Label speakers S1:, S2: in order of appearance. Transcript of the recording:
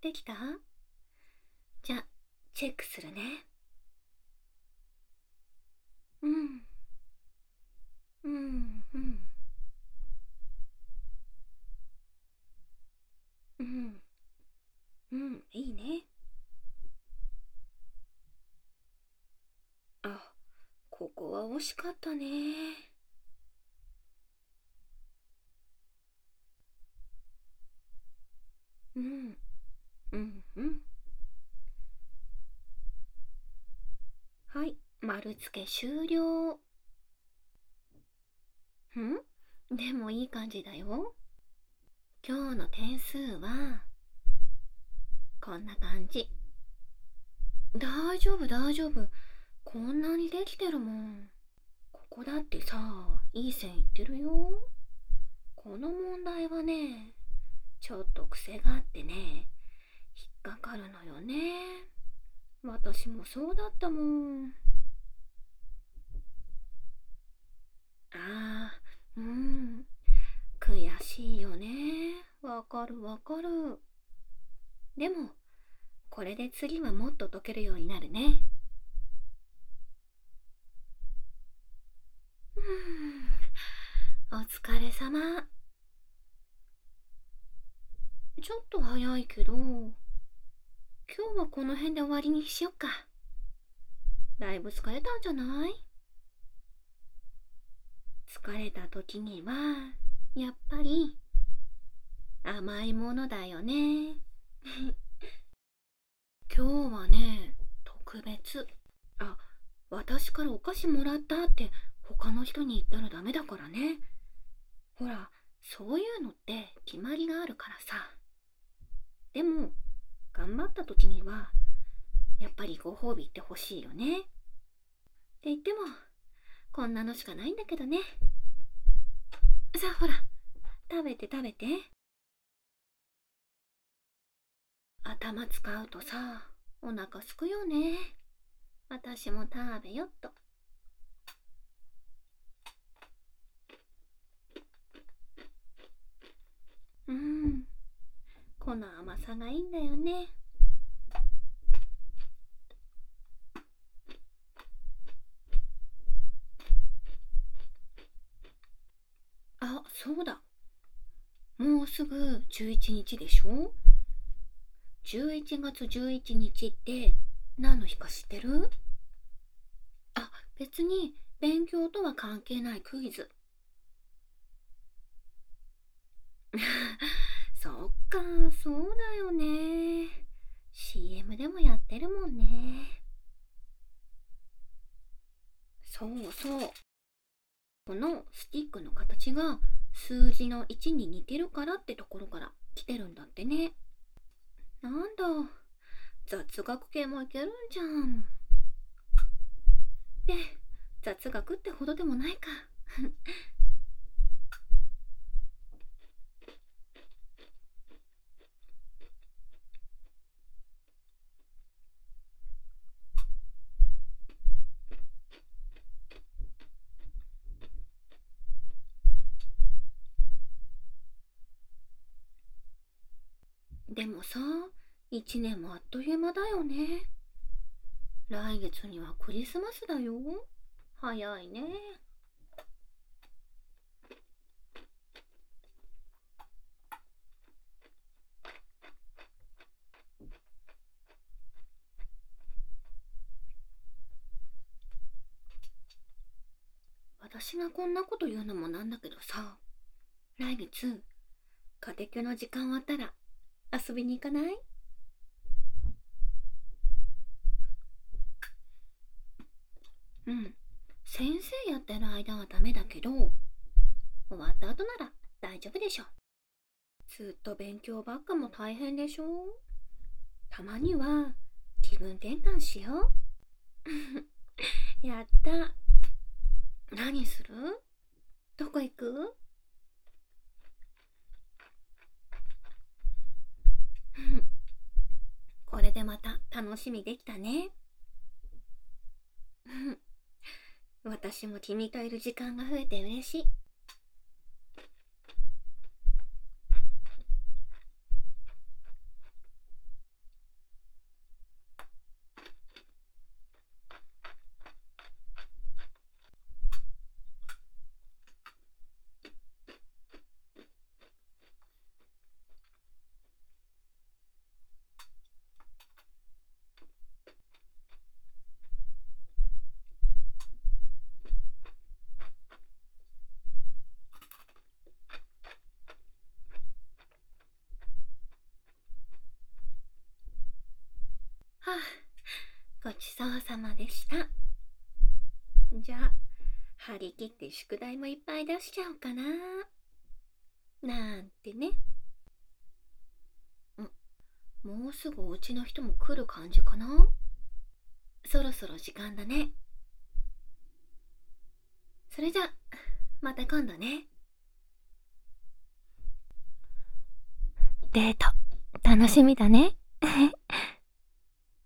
S1: できた？じゃ、チェックするね。うん。うん、うん。うん。うん、いいね。あ、ここは惜しかったね。うん、うん、うん。はい、丸付け終了。ん？でもいい感じだよ。今日の点数は、こんな感じ。大丈夫、大丈夫。こんなにできてるもん。ここだってさ、いい線いってるよ。この問題はね、ちょっと癖があってね、かかるのよね。私もそうだったもん。ああ、うん。悔しいよね。わかるわかる。でも、これで次はもっと解けるようになるね。うん、お疲れ様。ちょっと早いけど、はこの辺で終わりにしよっか。だいぶ疲れたんじゃない？疲れた時には、やっぱり、甘いものだよね。今日はね、特別。あ、私からお菓子もらったって他の人に言ったらダメだからね。ほら、そういうのって決まりがあるからさ。でも、頑張った時には、やっぱりご褒美って欲しいよね。って言っても、こんなのしかないんだけどね。さあほら、食べて食べて。頭使うとさ、お腹すくよね。私も食べよっと。うん。この甘さがいいんだよね。あ、そうだ。もうすぐ11日でしょ ?11 月11日って何の日か知ってる？あ、別に勉強とは関係ないクイズ。そっか、そうだよね。CM でもやってるもんね。そうそう。このスティックの形が数字の1に似てるからってところから来てるんだってね。なんだ、雑学系もいけるんじゃん。で、雑学ってほどでもないか。でもさ、一年もあっという間だよね。来月にはクリスマスだよ。早いね。私がこんなこと言うのもなんだけどさ、来月、家庭教の時間終わったら遊びに行かない？うん。先生やってる間はダメだけど、終わった後なら大丈夫でしょ。ずっと勉強ばっかも大変でしょたまには気分転換しよう。やった。何する？どこ行くこれでまた楽しみできたね。私も君といる時間が増えて嬉しい。ごちそうさまでした。じゃあ、張り切って宿題もいっぱい出しちゃおうかな。なんてね。ん、もうすぐお家の人も来る感じかなそろそろ時間だね。それじゃ、また今度ね。デート、楽しみだね。